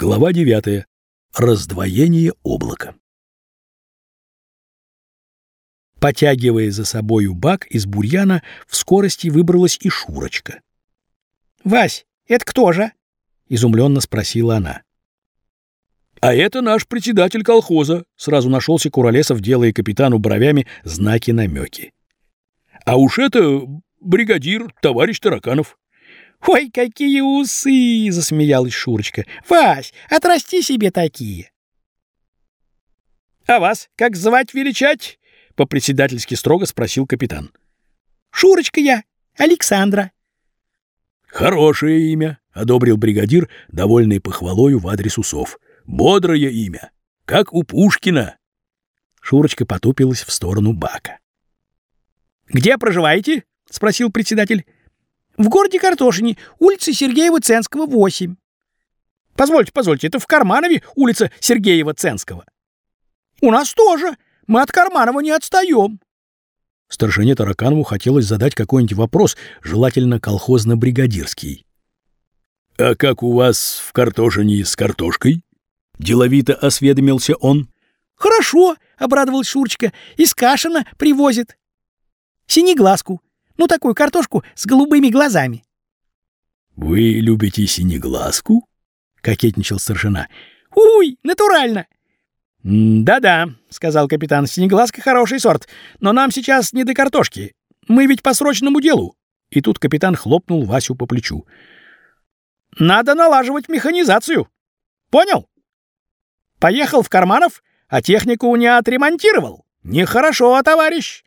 Глава 9. Раздвоение облака. Потягивая за собою бак из бурьяна, в скорости выбралась и Шурочка. «Вась, это кто же?» — изумленно спросила она. «А это наш председатель колхоза», — сразу нашелся Куролесов, делая капитану бровями знаки-намеки. «А уж это бригадир, товарищ Тараканов». «Ой, какие усы!» — засмеялась Шурочка. «Вась, отрасти себе такие!» «А вас как звать величать?» — по-председательски строго спросил капитан. «Шурочка я, Александра». «Хорошее имя», — одобрил бригадир, довольный похвалою в адрес усов. «Бодрое имя, как у Пушкина». Шурочка потупилась в сторону бака. «Где проживаете?» — спросил председатель. В городе Картошине, улица Сергеева-Ценского, 8. Позвольте, позвольте, это в Карманове улица Сергеева-Ценского. У нас тоже. Мы от Карманова не отстаем. Старшине Тараканову хотелось задать какой-нибудь вопрос, желательно колхозно-бригадирский. «А как у вас в картошине с картошкой?» Деловито осведомился он. «Хорошо», — обрадовалась Шурочка, — «из Кашина привозит. Синеглазку, ну, такую картошку с голубыми глазами. «Вы любите синеглазку?» — кокетничал старшина. «Уй, натурально!» «Да-да», — сказал капитан, — «синеглазка хороший сорт, но нам сейчас не до картошки. Мы ведь по срочному делу». И тут капитан хлопнул Васю по плечу. «Надо налаживать механизацию. Понял? Поехал в Карманов, а технику не отремонтировал. Нехорошо, товарищ.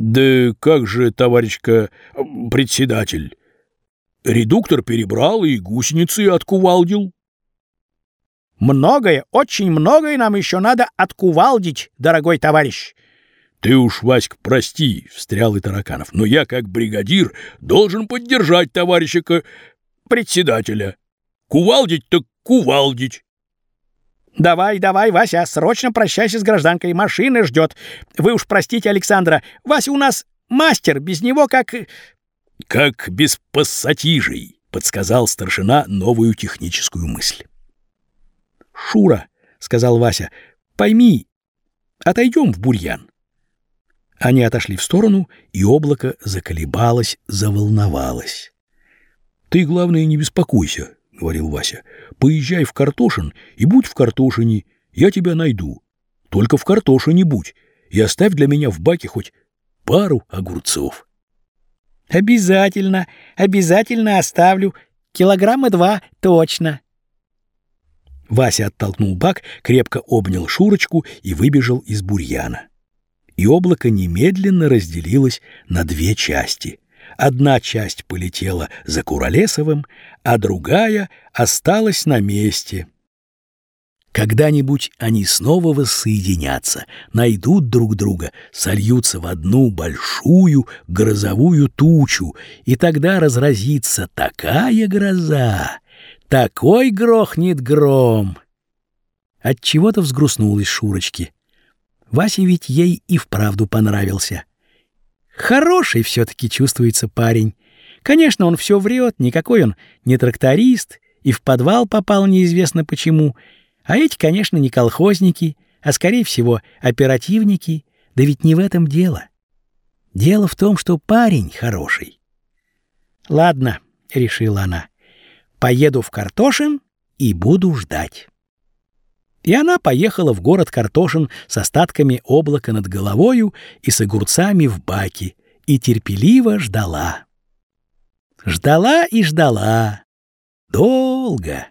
«Да как же, товарищка председатель? Редуктор перебрал и гусеницы откувалдил». «Многое, очень многое нам еще надо откувалдить, дорогой товарищ». «Ты уж, Васька, прости», — встрял и Тараканов, «но я, как бригадир, должен поддержать товарища председателя. Кувалдить так кувалдить». «Давай, давай, Вася, срочно прощайся с гражданкой, машина ждет. Вы уж простите Александра, Вася у нас мастер, без него как...» «Как без пассатижей», — подсказал старшина новую техническую мысль. «Шура», — сказал Вася, — «пойми, отойдем в бурьян». Они отошли в сторону, и облако заколебалось, заволновалось. «Ты, главное, не беспокойся», — говорил Вася. «Поезжай в Картошин и будь в Картошине, я тебя найду. Только в Картошине будь и оставь для меня в баке хоть пару огурцов». «Обязательно, обязательно оставлю. Килограмма два точно». Вася оттолкнул бак, крепко обнял Шурочку и выбежал из бурьяна. И облако немедленно разделилось на две части — Одна часть полетела за Куролесовым, а другая осталась на месте. Когда-нибудь они снова воссоединятся, найдут друг друга, сольются в одну большую грозовую тучу, и тогда разразится такая гроза, такой грохнет гром. От чего то взгрустнулась Шурочки. Вася ведь ей и вправду понравился. Хороший все-таки чувствуется парень. Конечно, он все врет, никакой он не тракторист, и в подвал попал неизвестно почему. А эти, конечно, не колхозники, а, скорее всего, оперативники. Да ведь не в этом дело. Дело в том, что парень хороший. «Ладно», — решила она, — «поеду в Картошин и буду ждать». И она поехала в город Картошин с остатками облака над головою и с огурцами в баке, и терпеливо ждала. Ждала и ждала. Долго.